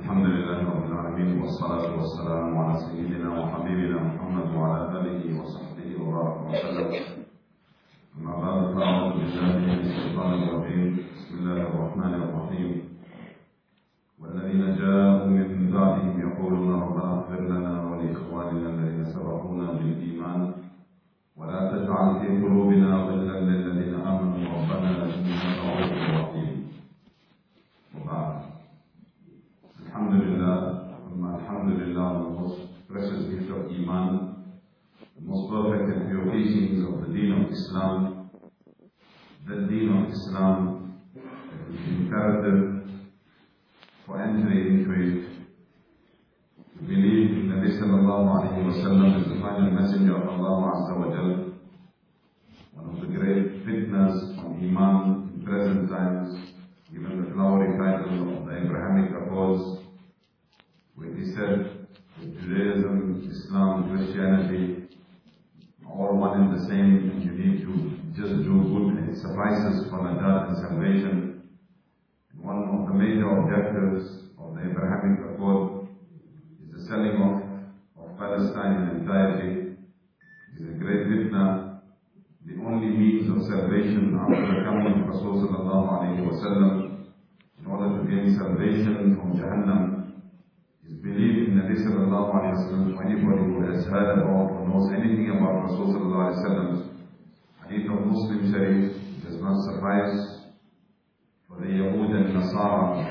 الحمد لله رب العالمين والصلاة والسلام على سيدنا وحبيبنا محمد وعلى آله وصحبه وبارك وسلم. أما بعد فأعوذ بالله من الشيطان الرجيم. بسم الله الرحمن الرحيم. والذين جاءوا من بعدهم يقولون ربنا اغفر لنا ولإخواننا الذين سبقونا بالإيمان. ولا تجعل في قلوبنا غلا للذين آمنوا. ربنا إنك رؤوف رحيم Alhamdulillah, Alhamdulillah, the most precious gift of Iman, the most perfect and pure teachings of the Deen of Islam, the Deen of Islam is imperative for entering into it. To believe in Nabi sallallahu alayhi wa sallam is the final messenger of Allah Azza wa Jal, one of the great fitnas on Iman in present times, given the flowery title of the Abrahamic Accords, where he said Judaism, Islam, Christianity, all one and the same, and you need to just do good and it suffices for najat and salvation. One of the major objectives of the Abrahamic Accord is the selling off of Palestine in entirety. It is a great fitna, the only means of salvation after the coming of Rasulullah in order to gain salvation from Jahannam, is belief in Nabi sallallahu alayhi wa sallam anybody who has heard about or knows anything about Rasul sallallahu alayhi wa sallam. Hadith of Muslim Sharif does not suffice for the Yahud and Nasara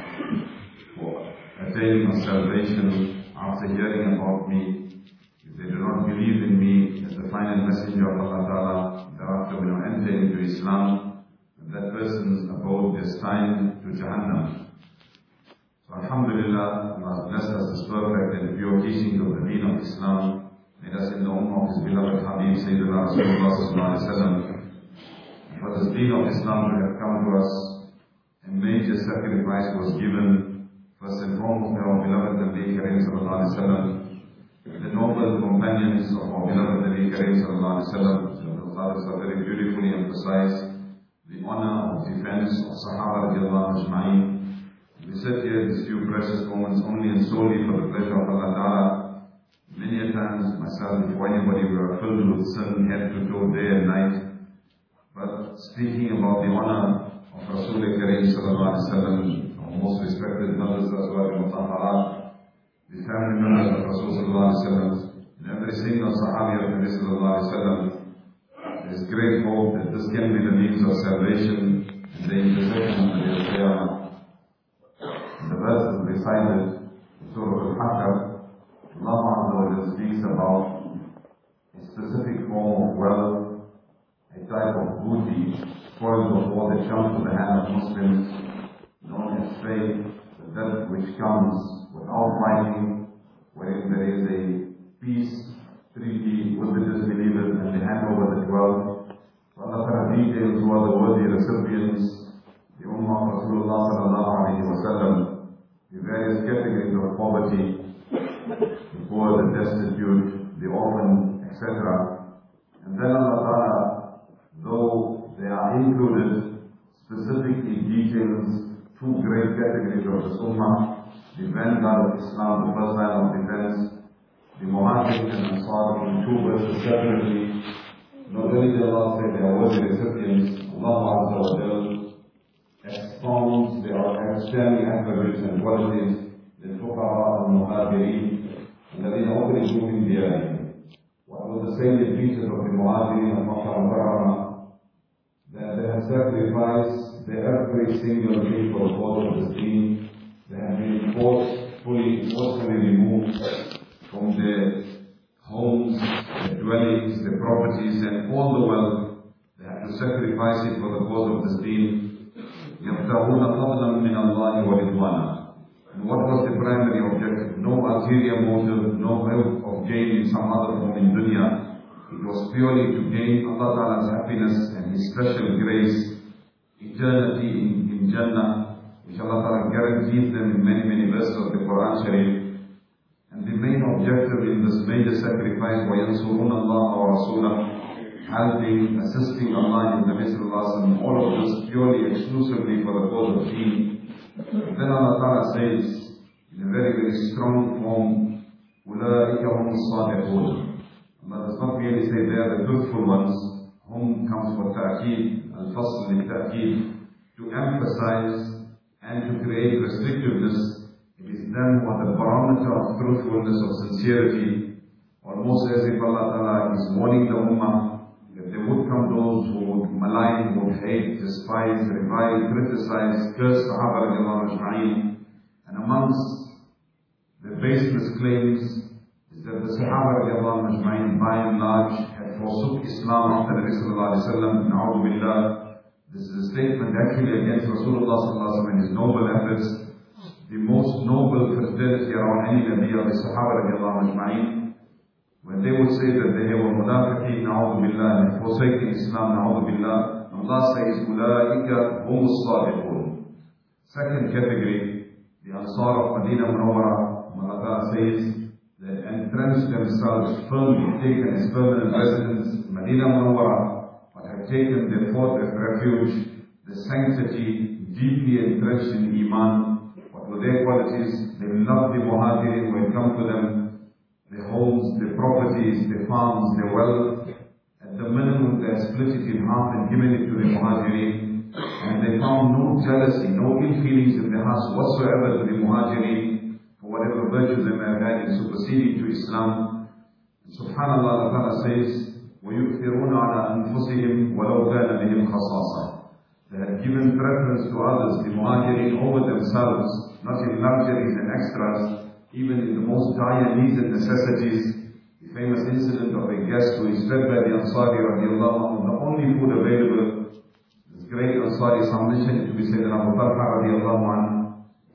for attaining of salvation after hearing about me. If they do not believe in me as the final messenger of Allah Ta'ala, thereafter will enter into Islam, and that person's abode destined to Jahannam. Alhamdulillah, Allah has blessed us with perfect and pure teaching of the deen of Islam. Made us in the ummah of His beloved Habib Sayyidina Rasulullah Sallallahu Alaihi Wasallam. For this deen of Islam to have come to us, a major sacrifice was given, first and foremost our beloved Nabi Kareem Sallallahu Alaihi Wasallam, the noble companions of our beloved Nabi Kareem Sallallahu Alaihi Wasallam. The fathers have very beautifully emphasized the honor of defense of Sahaba radiallahu ajma'in. We sit here these few precious moments only and solely for the pleasure of Allah Ta'ala. Many a times, myself, before anybody, we are filled with sin, head to toe, day and night. But speaking about the honor of Rasul Kareem Sallallahu Alaihi Wasallam, our most respected mothers as well, Mutaharat, the family members of Rasul Sallallahu Alaihi Wasallam, and every single Sahabi of Nabi Sallallahu Alaihi Wasallam, there is great hope that this can be the means of salvation and the intercession of the Qiyamah. The recited Surah Al-Hakam. Allah Azza wa Jalla speaks about a specific form of wealth, a type of booty, spoils of war that comes to the hand of Muslims, known as faith, that which comes without fighting, wherein there is a peace treaty with the disbelievers and they hand over the wealth. Allah Ta'ala details who are the worthy recipients, the Ummah of Rasulullah sallallahu alayhi wa sallam, the various categories of poverty, the poor, the destitute, the orphan, etc. And then Allah Ta'ala, though they are included, specifically details two great categories of the Ummah, the vanguard of Islam, the first line of defense, the Muhajirin and Ansar in two verses separately. Not only did Allah say they are worthy recipients, Allah Azza wa Jalla expounds their outstanding attributes and qualities للفقراء المهاجرين الذين أخرجوا من ديارهم. What was the salient features of the Muhajirin of Makkah al That they have sacrificed their every single thing for the cause of the deen. They have been forcefully, forcefully removed from their homes, their dwellings, their properties, and all the wealth. They have to sacrifice it for the cause of this deen. يبتغون فضلا من الله ورضوانا And what was the primary objective? No ulterior motive, no hope of gaining some other form in dunya. It was purely to gain Allah Ta'ala's happiness and His special grace, eternity in, in Jannah, which Allah Ta'ala guarantees them in many, many verses of the Quran Sharif. And the main objective in this major sacrifice, وَيَنْصُرُونَ اللَّهَ وَرَسُولَهُ helping, assisting Allah in the midst of us, and all of this purely, exclusively for the cause of deen. then Allah Ta'ala says in a very, very strong form, أُولَٰئِكَ هُمُ الصَّادِقُونَ Allah does not merely say they are the truthful ones. Hum comes for ta'keed, al-fasl li-ta'keed, to emphasize and to create restrictiveness. It is them who are the barometer of truthfulness, of sincerity. Almost as if Allah Ta'ala is warning the Ummah that there would come those who would malign, would hate, despise, revile, criticize, curse Sahaba ajma'in. And amongst the baseless claims is that the Sahaba ajma'in by and large had forsook Islam after the sallallahu alayhi wa. This is a statement actually against Rasulullah sallallahu alayhi wa and his noble efforts. The most noble fraternity around any Nabi are the Sahaba ajma'in they would say that they were munafiqeen, na'udhu billah, and forsaking Islam, na'udhu billah. Allah says, ulaika humus sabiqun. Second category, the Ansar of Medina Munawwara, Malaka says, they entrenched themselves firmly, taken as permanent residence, Medina Munawwara, but have taken their fort as refuge, the sanctity deeply entrenched in Iman. What were their qualities? They loved the Muhajirin who had come to them their homes, their properties, their farms, their wealth. At the minimum, they had split it in half and given it to the Muhajirin. And they found no jealousy, no ill feelings in their hearts whatsoever to the Muhajirin for whatever virtue they may have had in superseding to Islam. And Subhanallah, Allah Ta'ala says, وَيُؤْثِرُونَ عَلَىٰ أَنفُسِهِمْ وَلَوْ كَانَ بِهِمْ خَصَاصًا They had given preference to others, the Muhajirin, over themselves, not in luxuries and extras, even in the most dire needs and necessities. The famous incident of a guest who is fed by the Ansari radiallahu anhu, the only food available, this great Ansari, it to be said Abu Talha radiallahu anhu,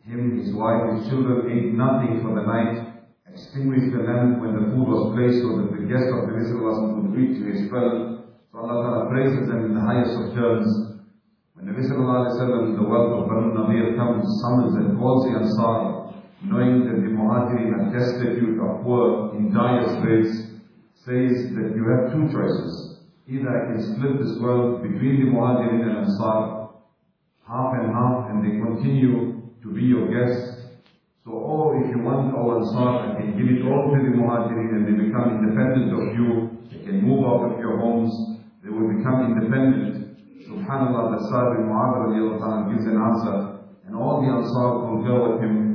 him, his wife, his children ate nothing for the night, extinguished the lamp when the food was placed so that the guest of the Prophet would reach to his spell. So Allah Ta'ala praises them in the highest of terms. When the Prophet, the wealth of Banu Nadir comes, summons and calls the Ansari, knowing that the Muhajirin are destitute or poor in dire straits, says that you have two choices. Either I can split this wealth between the Muhajirin and Ansar, half and half, and they continue to be your guests. So, or if you want our Ansar, I can give it all to the Muhajirin and they become independent of you. They can move out of your homes. They will become independent. Subhanallah, the Sa'd bin Mu'adh gives an answer. And all the Ansar will go with him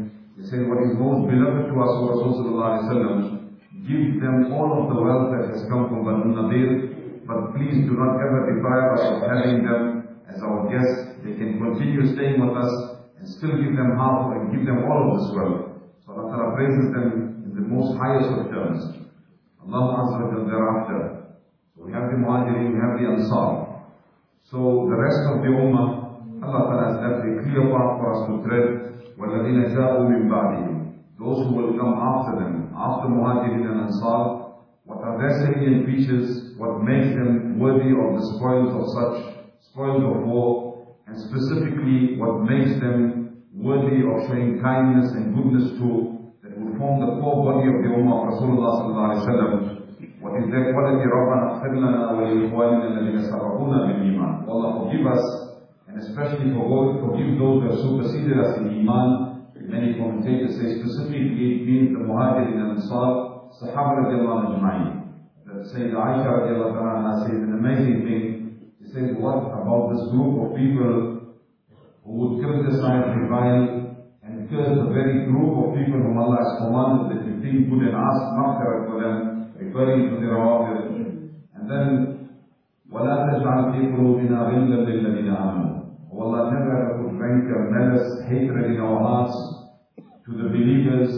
said, what is most beloved to us, O Rasulullah give them all of the wealth that has come from Banu Nadir, but please do not ever deprive us of having them as our guests. They can continue staying with us and still give them half and give them all of this wealth. So Allah Ta'ala praises them in the most highest of terms. Allah Azza wa thereafter. So we have the Muhajirin, we have the Ansar. So the rest of the Ummah, Allah Ta'ala has left a clear path for us to tread وَالَّذِينَ جَاءُوا مِن بَعْدِهِمْ Those who will come after them, after Muhajirin and Ansar, what are their salient features, what makes them worthy of the spoils of such, spoils of war, and specifically what makes them worthy of showing kindness and goodness to, that will form the core body of the Ummah of Rasulullah sallallahu alayhi wa sallam. What is their quality? رَبَّنَا اغْفِرْ لَنَا وَلِإِخْوَانِنَا الَّذِينَ سَبَقُونَا بِالْإِيمَانِ Allah forgive us and especially for forgive those who have superseded us in Iman. Many commentators say specifically it means the Muhajirin and Ansar, Sahaba radiallahu ajma'in. That Sayyid Aisha radiallahu anha says an amazing thing. He says, what about this group of people who would criticize, revile, and curse the very group of people whom Allah has commanded that you think good and ask maghfirah for them, referring to their rawafir. And then, وَلَا تَجْعَلْ فِي قُلُوبِنَا غِلًّا لِلَّذِينَ آمَنُوا O Allah, never put rancor, malice, hatred in our hearts to the believers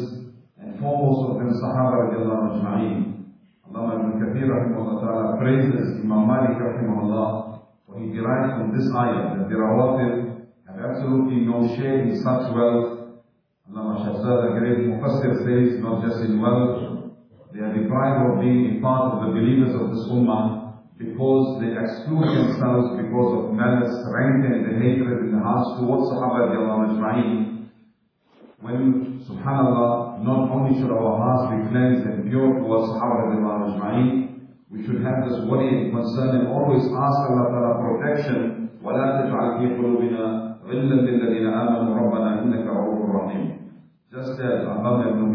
and foremost of them Sahaba radiallahu ajma'in. Allah ibn Kathir rahimahullah ta'ala praises Imam Malik rahimahullah for he derives from this ayah that the Rawafid have absolutely no share in such wealth. Allah Shahzad, the great Mufassir says, not just in wealth, they are deprived of being a part of the believers of this ummah because they exclude themselves because of malice, rancor, and the hatred in the hearts towards Sahaba ajma'in. When, subhanAllah, not only should our hearts be cleansed and pure towards Sahaba ajma'in, we should have this worry and concern and always ask Allah Ta'ala protection. وَلَا تَجْعَلْ فِي قُلُوبِنَا غِلًّا لِلَّذِينَ آمَنُوا رَبَّنَا إِنَّكَ رَؤُوفٌ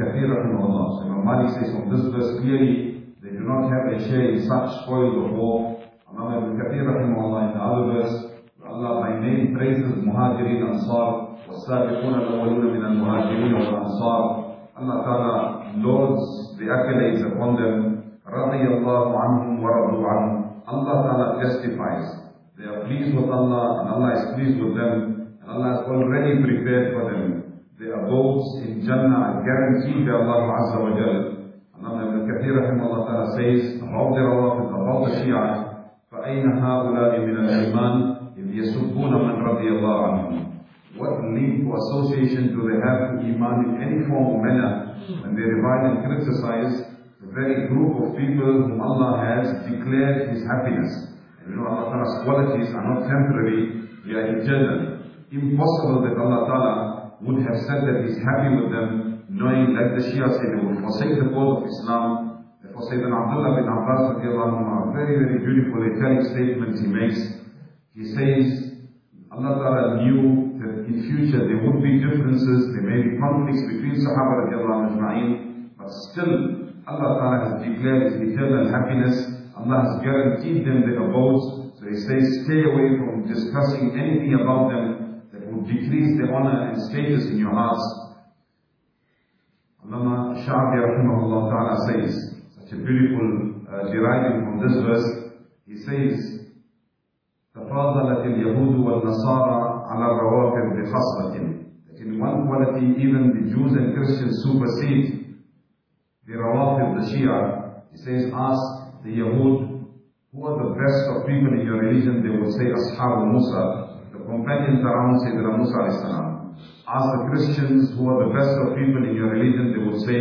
Kathir rahimahullah. So Imam Malik says from this verse clearly, they do not have a share in such spoils of war. Imam Ibn Kathir rahimahullah in the other verse, Allah by name praises Muhajirin Ansar, والسابقون الأولون من المهاجرين والأنصار. Allah Ta'ala loads the accolades upon them. رضي الله عنهم ورضوا عنه. Allah Ta'ala testifies. They are pleased with Allah and Allah is pleased with them. And Allah has already prepared for them their abodes in Jannah guaranteed by Allah Azza wa Jal. And Ibn Kathir rahimahullah ta'ala says about the Rawafid, about the Shia, فَأَيْنَ هَؤُلَاءِ مِنَ الْإِيمَانِ إِذْ يَسُبُّونَ مَنْ رَضِيَ اللَّهُ عَنْهُمْ What link to association do they have to Iman in any form or manner when they revile and criticize the very group of people whom Allah has declared His happiness? And you know Allah Ta'ala's qualities are not temporary, they are eternal. Impossible that Allah Ta'ala would have said that He's happy with them, knowing like the Shia say they would forsake the cause of Islam. Therefore Sayyidina Abdullah bin Abbas a very, very beautiful italic statements he makes. He says, Allah Ta'ala knew that in future there would be differences, there may be conflicts between Sahaba ajma'in, but still Allah Ta'ala has declared His eternal happiness. Allah has guaranteed them their abodes. So He says, stay away from discussing anything about them that would decrease the honor and status in your hearts. Allama Sha'bi rahimahullah ta'ala says, such a beautiful uh, deriving from this verse, he says, تفاضلت اليهود والنصارى على الروافض بخصلة that in one quality even the Jews and Christians supersede the Rawafid, the Shia. He says, ask the Yahud, who are the best of people in your religion? They will say, Ashab Musa, the companions around Sayyidina Musa alayhi salam. Ask the Christians, who are the best of people in your religion? They will say,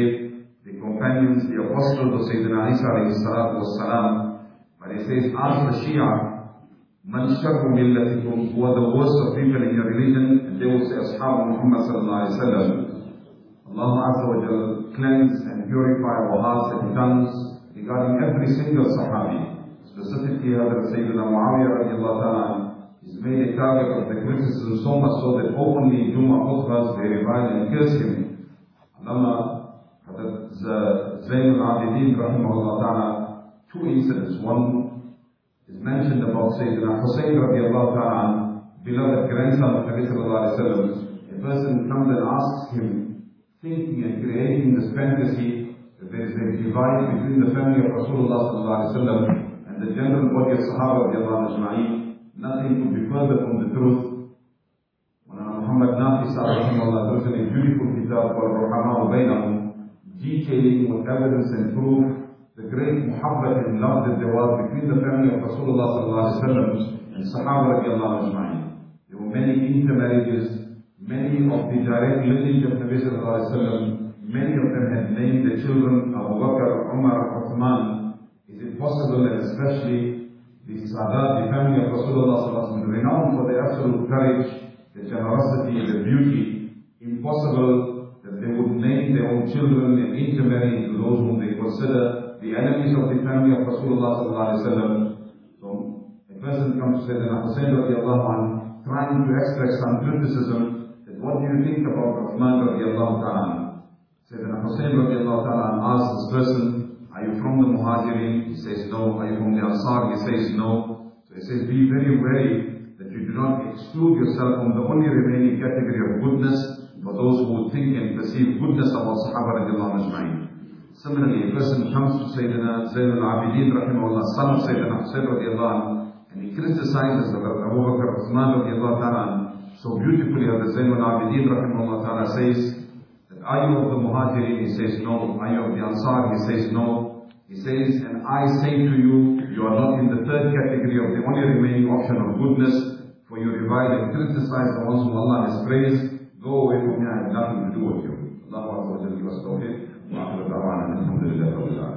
the companions, the apostles of Sayyidina Isa alayhi salatu was salam. But he says, ask the Shia, Man sharru millatikum, who are the worst of people in your religion, and they will say, Ashab Muhammad sallallahu alayhi wa sallam. Allah Azza wa Jal cleanse and purify our hearts and tongues regarding every single Sahabi. Specifically, Hadrat Sayyidina Muawiyah radiallahu ta'ala is made a target of the criticism so much so that openly in Jummah khutbahs they revile and curse him. Allama Hadrat Zayn al-Abidin rahimahullah ta'ala, two incidents. One is mentioned about Sayyidina Hussein radiallahu ta'ala, beloved grandson of Nabi sallallahu alayhi wa. A person comes and asks him, thinking and creating this fantasy that there is a divide between the family of Rasulullah sallallahu alayhi wa and the general body of Sahaba radiallahu ajma'in. Nothing could be further from the truth. When Muhammad Nafi rahimahullah wrote a beautiful kitab called Ruhama'u Bainahum, detailing with evidence and proof the great muhabbat and love that there was between the family of Rasulullah sallallahu and Sahaba ajma'in. There were many intermarriages, many of the direct lineage of Nabi sallallahu many of them had named their children Abu Bakr, Umar, Uthman. Is it possible that especially the Sadat, the family of Rasulullah renowned for their absolute courage, the generosity, the beauty, impossible that they would name their own children and intermarry into those whom they consider the enemies of the family of Rasulullah. So a person comes to that Hussein radiallahu anhu, trying to express some criticism that what do you think about Uthman radiallahu ta'ala? Sayyidina Hussein radiallahu ta'ala asks this person, are you from the Muhajirin? He says no. Are you from the Ansar? He says no. So he says, be very wary that you do not exclude yourself from the only remaining category of goodness for those who think and perceive goodness about Sahaba radiallahu ajma'in. Similarly, a person comes to Sayyidina Zayn al-Abidin rahimahullah, son of Sayyidina Hussein radiallahu and he criticizes Abu Bakr Uthman radiallahu ta'ala so beautifully as the Zayn al-Abidin rahimahullah says that are you of the Muhajirin? He says no. Are you of the Ansar? He says no. He says, and I say to you, you are not in the third category of the only remaining option of goodness, for you revile and criticize the ones whom Allah has praised. Go away from me, I have nothing to do with you. Allah give us tawfiq. Wa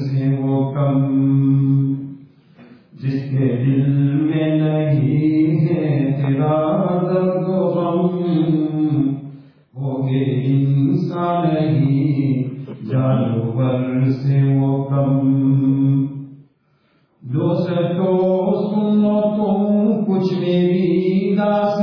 سے وہ کم جس کے دل میں نہیں ہے تیرا سے وہ کم سنو تم کچھ میری داس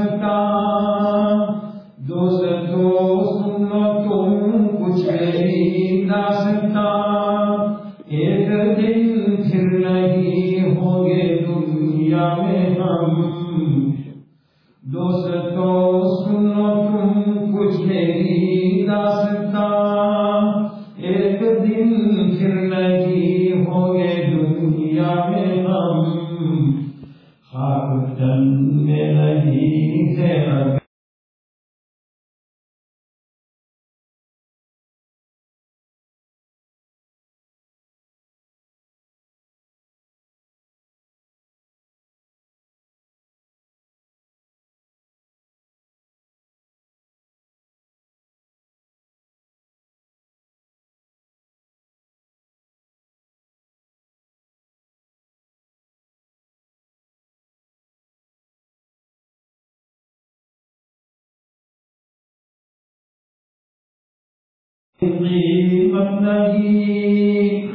نہیں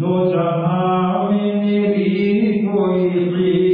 دو جہاں میں میری کوئی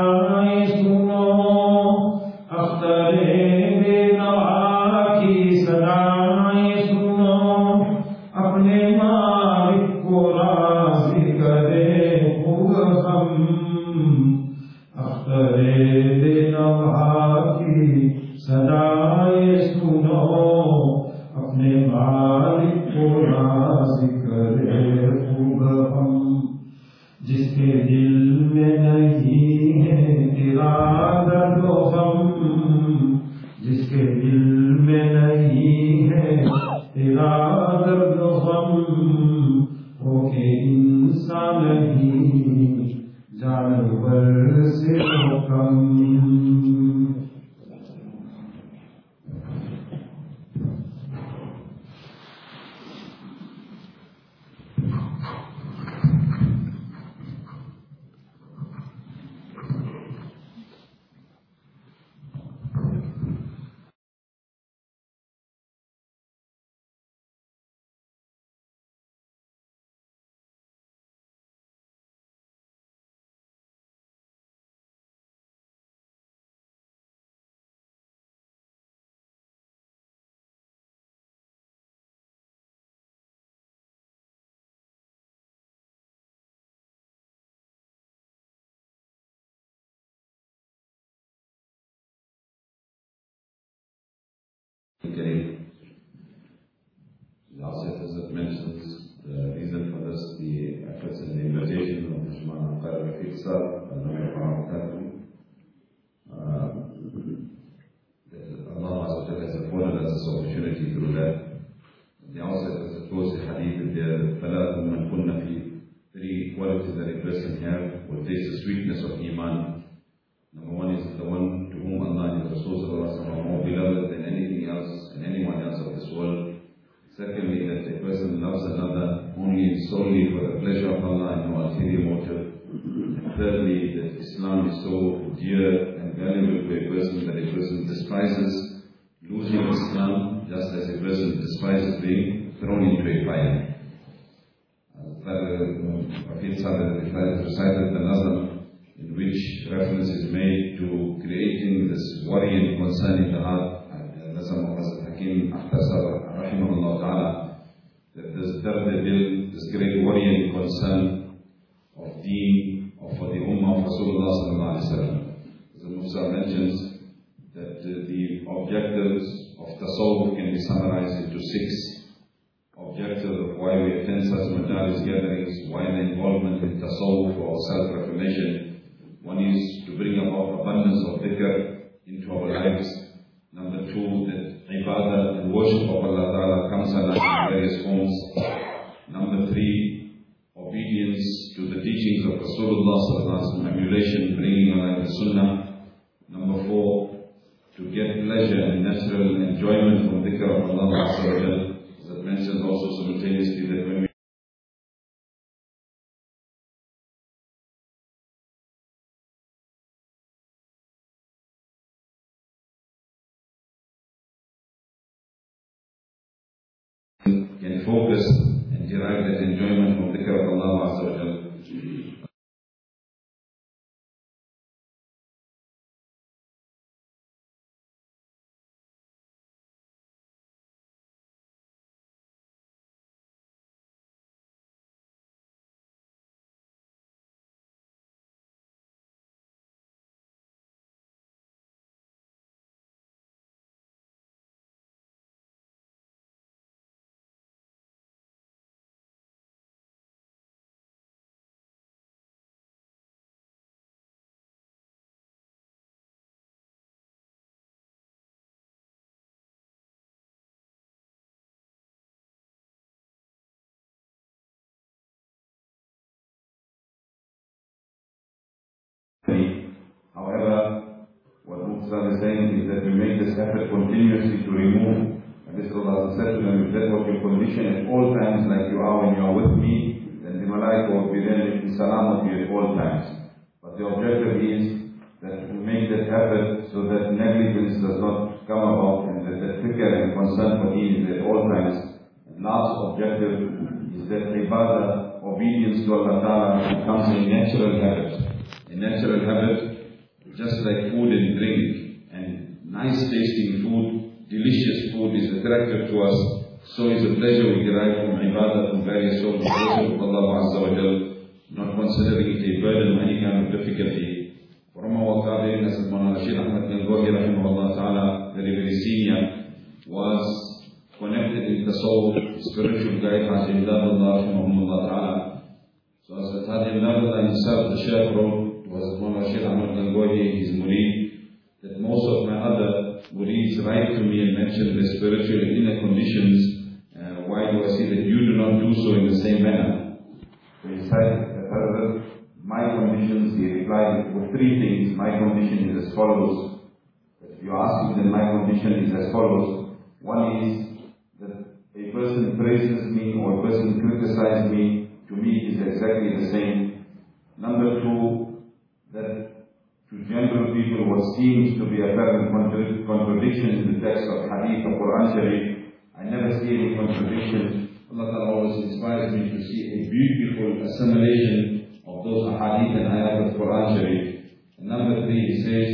نہیں جانور سے حکم۔ कम Okay. The Asif Hazrat mentions the reason for this, the efforts and the invitation of Mishman Al-Qadr Rafiq Sir, uh, that Allah Azza wa Jalla has afforded us this opportunity through that. The Asif has closed the hadith that there are ثلاث من كن في three qualities that a person have will taste the sweetness of Iman. Number one is the one to whom Allah and His Rasul sallallahu alaihi wasallam are more beloved Secondly, that a person loves another only and solely for the pleasure of Allah and no ulterior motive. Thirdly, that Islam is so dear and valuable to a person that a person despises losing Islam just as a person despises being thrown into a fire. Rafiq Sahib recited the Nazam in which reference is made to creating this worry and concern in the heart. Uh, and Nazam of Hazrat Hakim Ahtasar, rahimahullah ta'ala, that this dard dil, this great worry and concern of deen, or for the ummah of Rasulullah sallallahu alayhi wa sallam. Musa mentions, that the objectives of tasawwuf can be summarized into six objectives of why we attend such majalis gatherings, why the involvement in tasawwuf or self-reformation. One is to bring about abundance of dhikr into our lives. Number two, that ibadah and worship of Allah Ta'ala comes alive in various forms. Number three, obedience to the teachings of Rasulullah emulation, bringing alive the sunnah. Number four, to get pleasure and natural enjoyment from dhikr of Allah Jal. That mentions also simultaneously that when we can focus and derive that enjoyment from dhikr of Allah Azza Prophet is saying is that we make this effort continuously to remove. And this Allah said to them, if that your condition at all times, like you are when you are with me, then the malaika will be there in salam with you at all times. But the objective is that we make that effort so that negligence does not come about and that the fikr and concern for deen is at all times. And last objective is that ibadah, obedience to Allah Ta'ala becomes a natural habit. A natural habit, just like food and drink, nice tasting food, delicious food is attractive to us, so is the pleasure we derive from ibadah from various sources, worship of Allah Azza wa Jal, not considering it a burden or any kind of difficulty. From our Qadirin, as Mawlana Rashid Ahmad Gangohi, rahimahullah ta'ala, very, very senior, was connected in Tasawwuf, spiritual guide, Haji Imdadullah, rahimahullah ta'ala. So as Haji Imdadullah himself, the wrote, was Mawlana Rashid Ahmad Gangohi, his murid, that most of my other murids write to me and mention the spiritual inner conditions. Uh, why do I see that you do not do so in the same manner? He said, that my conditions, he replied with three things. My condition is as follows. If you ask me, then my condition is as follows. One is that a person praises me or a person criticizes me, to me is exactly the same. Number two, that to general people what seems to be apparent contra- contradiction in the text of Hadith or Quran Sharif, I never see any contradiction. Allah Ta'ala always inspires me to see a beautiful assimilation of those ahadith and ayat of Quran Sharif. And number three, he says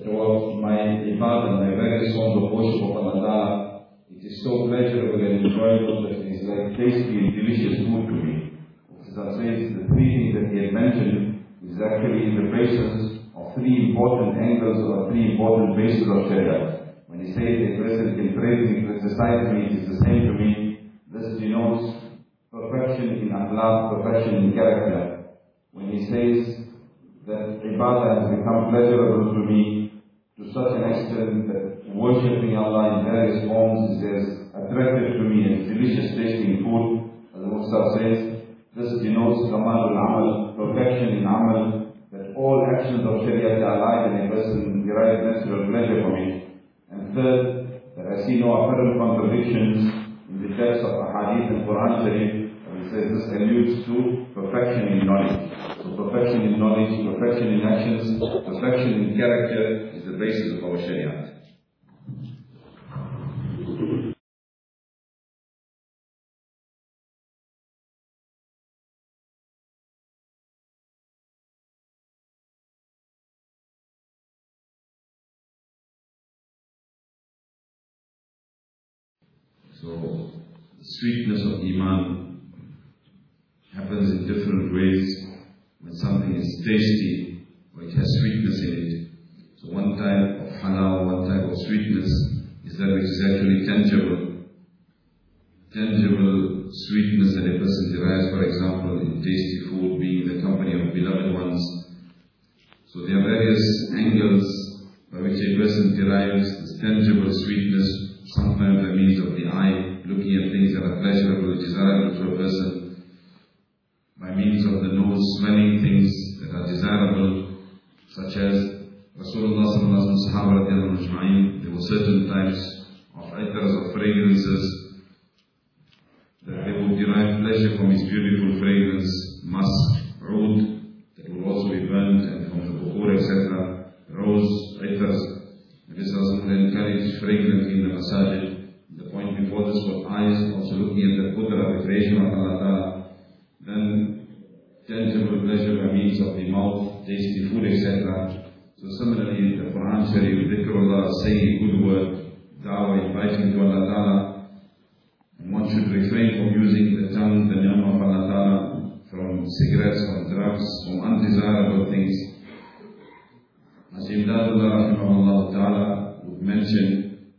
that all my ibadah, my various forms of worship of Allah it is so pleasurable and enjoyable that it is like tasty and delicious food to me. As says, the three things that he had mentioned is actually the basis of three important angles or three important bases of Sharia. When he says a person can praise me, criticize me, it is the same to me, this denotes perfection in akhlaq, perfection in character. When he says that ibadah has become pleasurable to me to such an extent that worshipping Allah in various forms is as attractive to me as delicious tasting food, as the Mustafa says, this denotes kamal al-amal, perfection in amal, all actions of Sharia are alive and a person derives natural pleasure from it. And third, that I see no apparent contradictions in the text of Ahadith and Quran Sharif. And he says this alludes to perfection in knowledge. So perfection in knowledge, perfection in actions, perfection in character is the basis of our Sharia. Sweetness of Iman happens in different ways. When something is tasty, or it has sweetness in it. So one type of halal, one type of sweetness is that which is actually tangible. Tangible sweetness that a person derives, for example, in tasty food, being the company of beloved ones. So there are various angles by which a person derives this tangible sweetness sometimes by means of the eye, looking at things that are pleasurable, desirable to a person, by means of the nose, smelling things that are desirable, such as Rasulullah there were certain types of items of fragrances that they would derive pleasure from its beautiful fragrance, musk, oud, that will also be burnt, and from the bukhur, etc., rose, items, this was encouraged fragrantly in the masajid. The point before this was eyes, also looking at the qudra, the creation of Allah Ta'ala. Then tangible pleasure by means of the mouth, tasty food, etc. So similarly, the Quran Sharif, dhikrullah, saying a good word, da'wah, inviting to Allah Ta'ala. And one should refrain from using the tongue, the name of Allah Ta'ala, from cigarettes, from drugs, from undesirable things. As Imdadullah rahimahullah ta'ala would mention,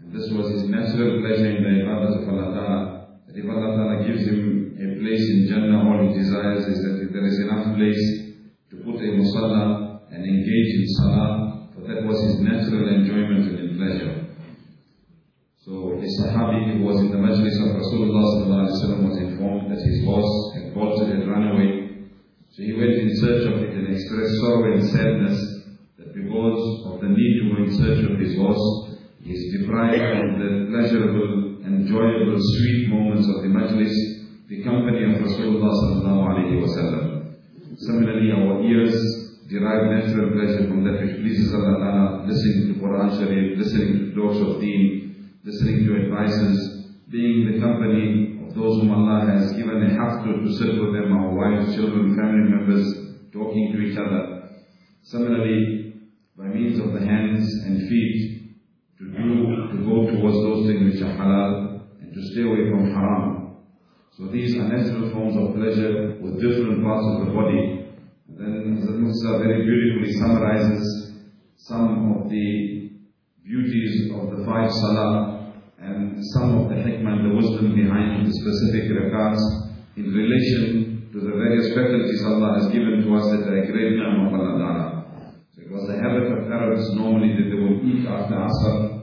and this was his natural pleasure in the ibadah of Allah ta'ala, that if Allah ta'ala gives him a place in Jannah, all he desires is that if there is enough place to put a musalla and engage in salah, for that was his natural enjoyment and pleasure. So a sahabi who was in the majlis of Rasulullah was informed that his horse had bolted and run away. So he went in search of it and expressed sorrow and sadness of the need to go in search of his horse, he is deprived of the pleasurable, enjoyable, sweet moments of the majlis, the company of Rasulullah sallallahu alayhi wa. Similarly, our ears derive natural pleasure from that which pleases Allah listening to Quran Sharif, listening to talks of deen, listening to advices, being the company of those whom Allah has given a haq to, to sit with them, our wives, children, family members, talking to each other. Similarly, means of the hands and feet, to do, to go towards those things which are halal, and to stay away from haram. So these are natural forms of pleasure with different parts of the body. And then Hazrat Musa very beautifully summarizes some of the beauties of the five salah and some of the hikmah, the wisdom behind the specific rakats in relation to the various faculties Allah has given to us that are great name of Allah So it was the habit Arabs normally that they would eat after Asr.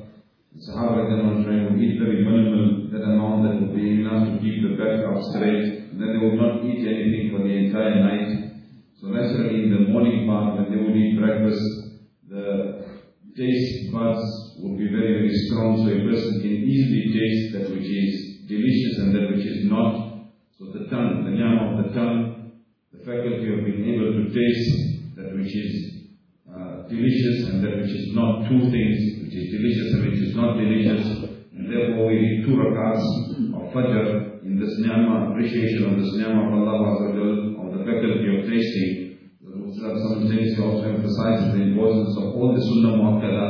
The Sahaba Gadam would eat very minimal, that amount that would be enough to keep the back up straight. And then they would not eat anything for the entire night. So naturally in the morning part when they would eat breakfast, the taste buds would be very, very strong so a person can easily taste that which is delicious and that which is not. So the tongue, the yam of the tongue, the faculty of being able to taste that which is uh, delicious and that which is not two things, which is delicious and which is not delicious. And therefore we read two rakats of Fajr in this ni'mah, appreciation of this ni'mah of Allah Azza of the faculty of tasting. Simultaneously also emphasizes the importance of all the Sunnah Muakkada.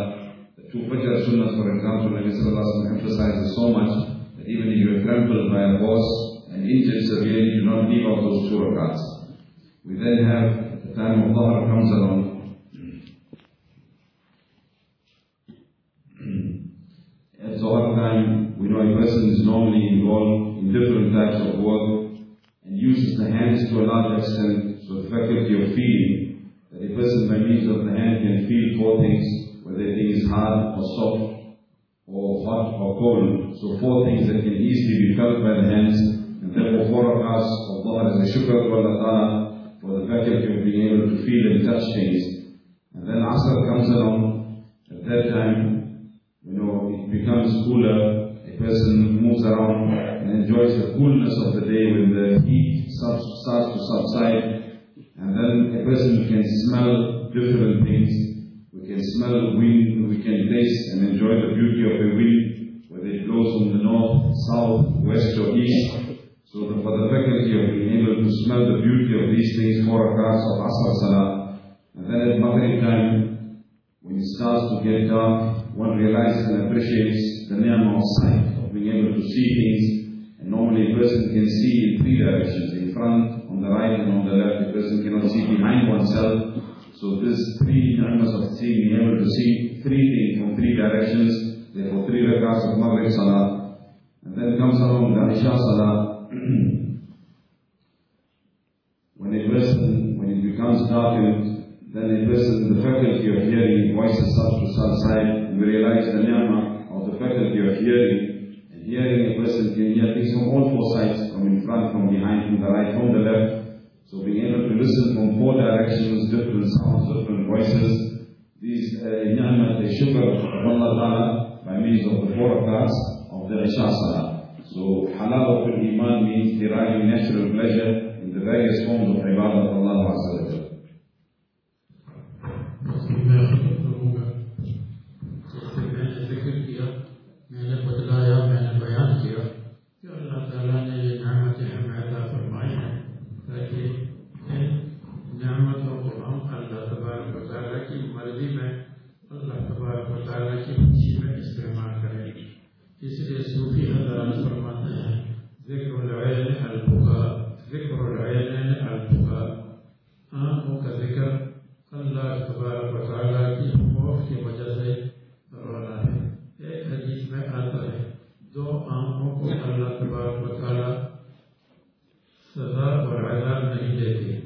The two Fajr Sunnahs, for example, Nabi Sallallahu emphasizes so much that even if you are trampled by a horse and injured severely, do not leave out those two rakats. We then have the time of Dhuhr comes along. At Zohar time, we know a person is normally involved in different types of work and uses the hands to a large extent, so the faculty of feeling, that a person by means of the hand can feel four things, whether it is hard or soft, or hot or cold. So four things that can easily be felt by the hands, and therefore four of us, Allah as a shukr to Allah Ta'ala for the faculty of being able to feel and touch things. And then Asr comes along, at that time, you know, it becomes cooler, person moves around and enjoys the coolness of the day when the heat starts, starts to subside. And then a person can smell different things. We can smell wind, we can taste and enjoy the beauty of a wind, whether it blows from the north, south, west or east. So the, for the faculty of being able to smell the beauty of these things, four rakats of Asr Salah. And then at Maghrib time, when it starts to get dark, one realizes and appreciates the ni'mah of sight, to see things. And normally a person can see in three directions, in front, on the right and on the left. A person cannot see behind oneself. So this three ni'mas of seeing, being able to see three things from three directions, therefore three rakats of Maghrib Salah. And then comes along the Isha Salah. when a person, when it becomes darkened, then a person, the faculty of hearing voices starts to subside, we realize the ni'mah of the faculty of hearing. Hearing, a person can hear things from all four sides, from in front, from behind, from the right, from the left. So being able to listen from four directions, different sounds, different voices, these uh, ni'mah, the shukr of Allah Ta'ala by means of the four parts of the Isha Salah. So halawatul iman means deriving natural pleasure in the various forms of ibadah of Allah Azza. لیے صوفی حضرات فرماتے ہیں، ذکر العین البکا ذکر العین آنکھوں کا ذکر اللہ تبارک و تعالیٰ کی خوف کی وجہ سے رونا ہے۔ ایک حدیث میں آتا ہے، دو آنکھوں کو اللہ تبارک و تعالیٰ سزا اور عذاب نہیں دیتے۔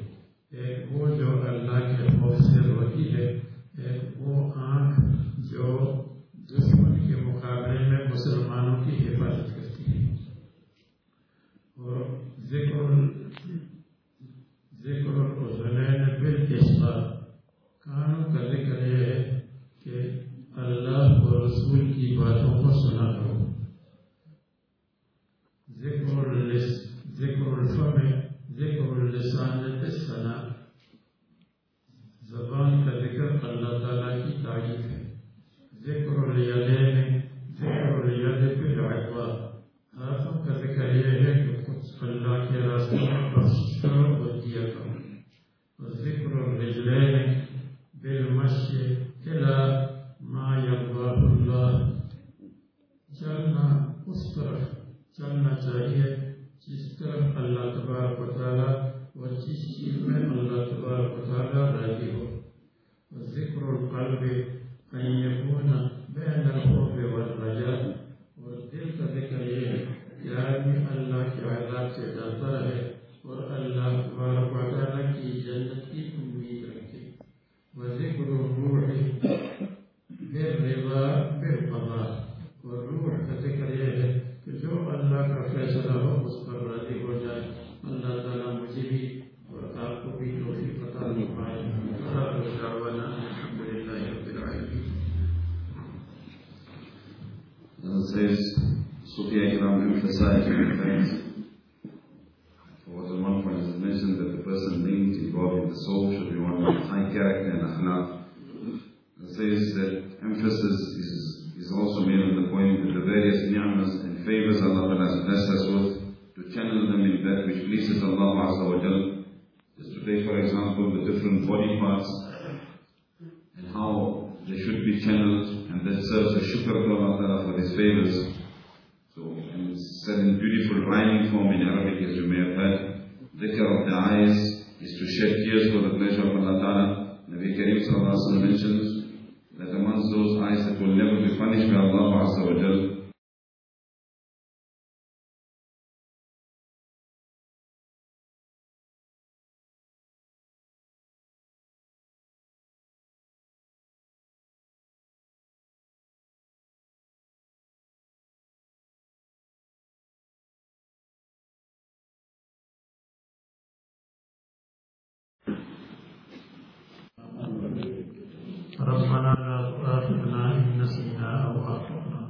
ربنا لا تؤاخذنا إن نسينا أو أخطأنا.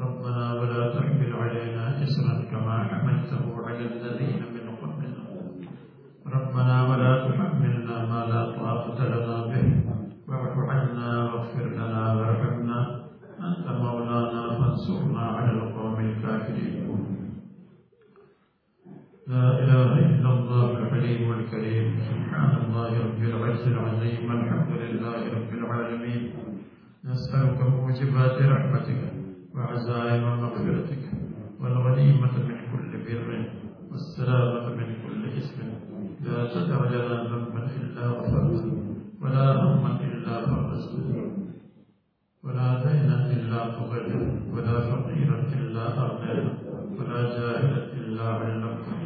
ربنا ولا تحمل علينا إسرا كما حملته على الذين من قبلنا. ربنا ولا تحملنا ما لا طاقة لنا به. واعف عنا واغفر لنا وارحمنا. أنت مولانا فانصرنا على القوم لا إله إلا الله الحليم الكريم. سبحان الله رب العز العظيم. الحمد لله رب العالمين. نسألك موجبات رحمتك وعزائم مغفرتك والغنيمة من كل بر والسلامة من كل إثم. لا تدع لنا ذنبا إلا غفرته ولا هما إلا فرجته ولا دينا إلا قضيته ولا فقيرا إلا أغنيته ولا جاهلا إلا علمته.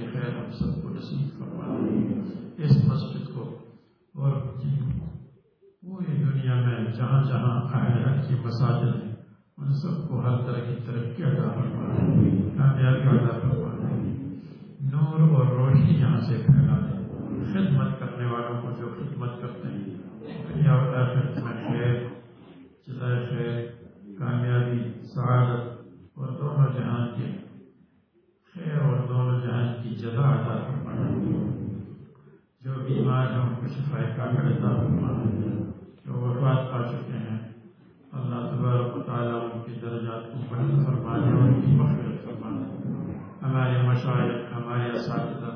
کے خیر ہم سب کو نصیب فرما اس مسجد کو اور جی، پوری دنیا میں جہاں جہاں اہل حق کی مساجد ہیں، ان سب کو ہر طرح کی ترقی عطا فرما کامیابی عطا فرما نور اور روشنی یہاں سے پھیلا دیں خدمت کرنے والوں کو جو خدمت کرتے ہیں، دنیا ہوتا خدمت خیر چلائے خیر، کامیابی، سعادت اور دونوں جہان کے اور دور جہاز کی جگہ عطا فرمانا جو بیمار ہیں ان کو شفا کامل عطا فرمانا جو وفات پا چکے ہیں، اللہ تبارک و تعالیٰ ان کے درجات کو بلند فرمانا اور ان کی مفرت فرمانا ہمارے مشاعر ہمارے اساتذہ،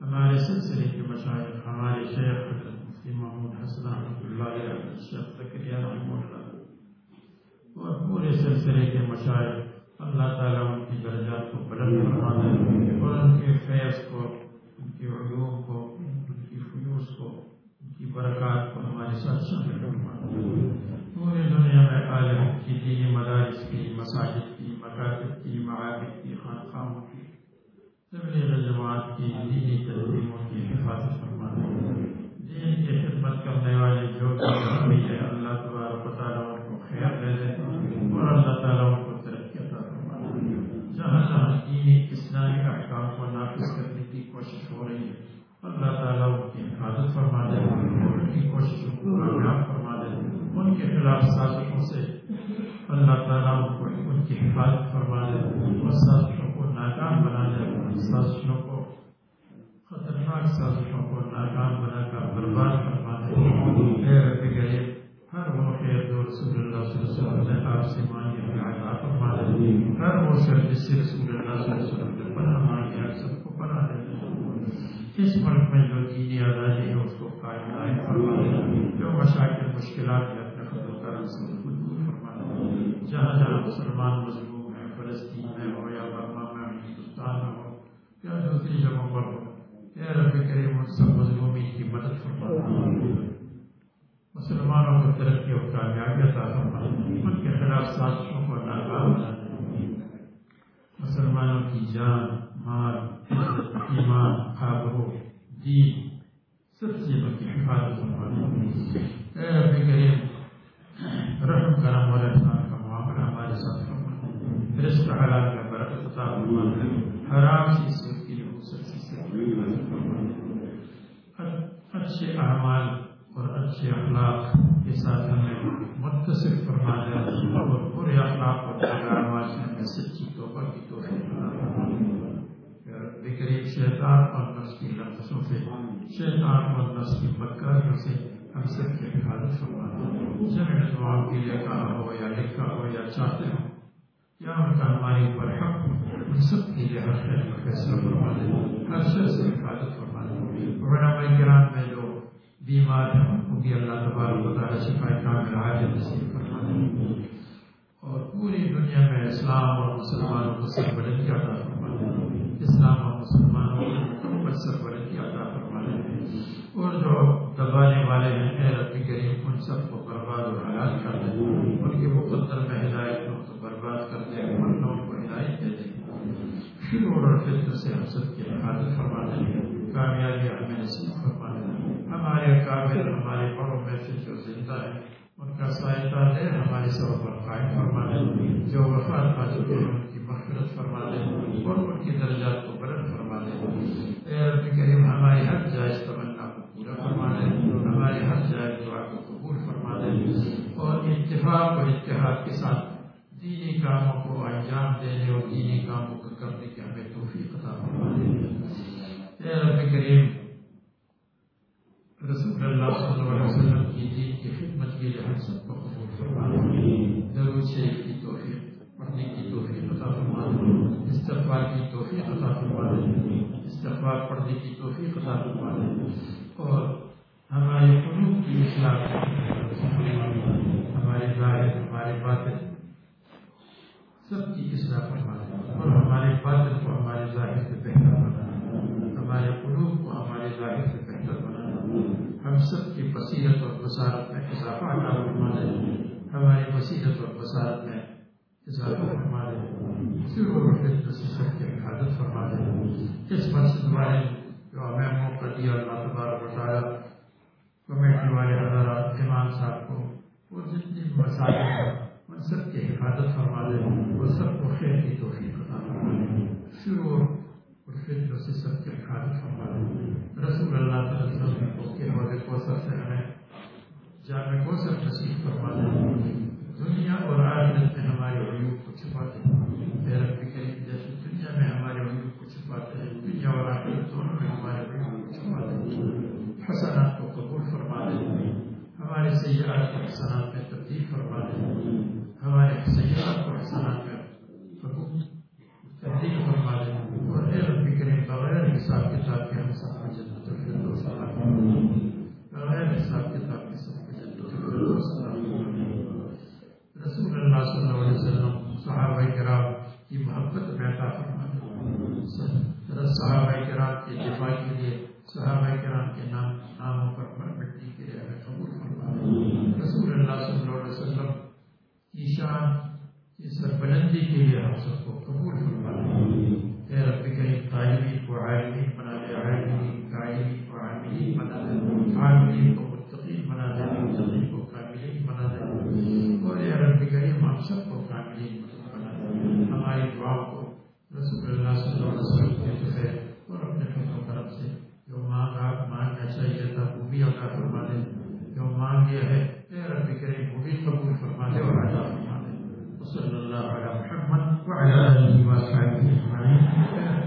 ہمارے سلسلے کے مشاعر ہمارے شیخ حضرت مفتی محمود حسن رحمۃ اللہ علیہ، شیخ تکریہ رحمۃ اللہ اور پورے سلسلے کے مشاعر اللہ تعالیٰ ان کی درجات کو بلند فرما دے اور ان کے فیض کو، ان کے عیوب کو، ان کی فیوس کو، ان کی برکات کو ہمارے ساتھ شامل فرما دے پوری دنیا میں عالم کی دینی مدارس کی، مساجد کی، مکاتب کی، معابد کی، خانقاہوں کی، تبلیغ جماعت کی، دینی تنظیموں کی حفاظت فرما دے دین کی خدمت کرنے والے جو بھی ہے اللہ تبارک و تعالیٰ ان کو خیال دے دیں اور اللہ تعالیٰ ان نافذ کرنے کی کوشش ہو رہی ہے۔ اللہ تعالیٰ ان کی حفاظت فرما دے اور ان کی کوشش کو کامیاب فرما دے۔ ان کے خلاف سازشوں سے اللہ تعالیٰ ان کو، ان کی حفاظت فرما دے۔ اور سازشوں کو ناکام بنا دے۔ سازشوں کو، خطرناک سازشوں کو ناکام بنا کر برباد فرما دے۔ رب گئے ہر وہ خیر جو رسول اللہ صلی اللہ علیہ وسلم نے آپ سے مانگی عطا فرما دے۔ ہر وہ سر جس سے رسول اللہ صلی اللہ علیہ وسلم نے پناہ مانگی سب اس ملک میں جو دینی آزادی ہے اس کو قائم دائم فرمانا جو مشاکل مشکلات ہے اپنے خود کرم سے خود کو فرمانا جہاں جہاں مسلمان مظلوم ہیں فلسطین میں ہو یا برما میں ہو ہندوستان میں ہو یا دوسری جگہوں پر ہو اے رب کریم ان سب مظلومین کی مدد فرمانا مسلمانوں کو ترقی اور کامیابی عطا فرمانا ان کے خلاف سازشوں کو ناکام مسلمانوں کی جان، مال ایمان، آبرو، دین، سب سے بڑی حفاظت اے کریم، رحم کرم والے انسان کا معاملہ ہمارے ساتھ رشت حالات کا برکت عطا فرما۔ حرام سے صرف کی وسعت سے صرف اچھے اعمال اور اچھے اخلاق کے ساتھ ہمیں متصف فرما جائے اور برے اخلاق کو جانا آج میں سچی توبہ کی توفیق بکری شیطان اور نفس کی لفظوں سے، شیطان اور نفس کی بدکاریوں سے ہم سب کی حفاظت فرمانا جب ان دعا کے لیے کہا ہو یا لکھا ہو یا چاہتے ہو یا ان کا ہماری اوپر حق ان سب کے لیے ہر شہر کا فیصلہ فرما دے، ہر شہر سے حفاظت فرما دے۔ بڑا بھائی گرام میں جو بیمار ہیں، ان کی اللہ تبارک و تعالیٰ شفا کا میرا حاجت نصیب فرما دے۔ اور پوری دنیا میں اسلام اور مسلمانوں کو سربلند کیا عطا فرمانا اسلام اور مسلمانوں کو سربلند کیا عطا فرمانا اور جو دبانے والے ہیں، اے رب کریم، ان سب کو برباد اور حالات کر دیں ان کے مقدر میں ہدایت کو برباد کر دیں مرنوں کو ہدایت دے دیں۔ پھر اور فطر سے ہم سب کی حفاظت فرما دیں کامیابی ہمیں نصیب فرما دیں ہمارے کامل ہمارے پڑوں میں سے جو زندہ ہے ان کا سائے ہے، ہمارے سب پر قائم فرما دے جو وفات پا چکے ہیں، ان کی مغفرت فرما دے اور ان کی درجات کو بلند فرما دے اے رب کریم، ہماری ہر جائز تمنا کو پورا فرما دے ہماری ہر جائز دعا کو قبول فرما دے اور اتفاق و اتحاد کے ساتھ دینی کاموں کو انجام دینے اور دینی کاموں کو کرنے کی ہمیں توفیق عطا فرما دے اے رب کریم رسول اللہ صلی اللہ علیہ وسلم کی دین کی خدمت کے لیے ہم سب کو قبول فرمائے درود شریف کی توفیق، پڑھنے کی توفیق عطا فرمائے استغفار کی توفیق عطا فرمائے استغفار پڑھنے کی توفیق عطا فرمائے اور ہمارے قلوب کی اصلاح ہمارے ظاہر، ہمارے باطن، سب کی اصلاح فرمائے اور ہمارے باطن کو ہمارے ظاہر سے بہتر بنائے ہمارے قلوب کو ہمارے ظاہر سے ہم سب کی بصیرت اور بصارت میں اضافہ عطا ہماری بصیرت اور بصارت میں اضافہ صرف سب کی حفاظت فرما دے اس والے جو ہمیں موقع دیا اللہ تبارک بتایا کمیٹی والے حضرات، امام صاحب کو، وہ جتنی مسائل ان سب کی حفاظت فرما دے وہ سب کو خیر کی توفیق عطا فرما دے صرف اور سے سب کی حفاظت فرما دے رسول اللہ صلی اللہ علیہ وسلم کے حوالے کو سب سے ہمیں جامع نصیب دنیا اور آخرت میں ہمارے کو چھپا دے اے رب جیسے دنیا میں ہمارے کو دنیا اور آخرت دونوں میں ہمارے عیوب کو چھپا دیں حسنات کو قبول فرما دے ہمارے سیاحت کو حسنات میں تبدیل فرما دے ہمارے سیاحت کو حسنات میں تبدیل فرما اور اے رب بغیر حساب کتاب کے ہم کرام کے نام عام مکمل مٹی کی رعایت قبول فرما رسول اللہ صلی اللہ علیہ وسلم کی شان کی سربلندی کے لیے ہم سب کو قبول فرما اے رب کریم، تعلیمی کو عالمی بنا دے عالمی تعلیمی کو عالمی بنا دے عالمی کو متقی بنا دے متقی کو کاملین بنا دے اور اے رب کریم، ہم سب کو کاملین بنا دے ہماری دعا کو رسول اللہ صلی اللہ علیہ وسلم کے اور اپنے حکم کرم سے مانگنا چاہیے تھا وہ بھی عطا فرما دے، جو مانگے ہے، تیرا فکر وہ بھی قبول فرما دے اور عطا فرما دے۔ صلی اللہ علیہ محمد وعلى آله وصحبه أجمعين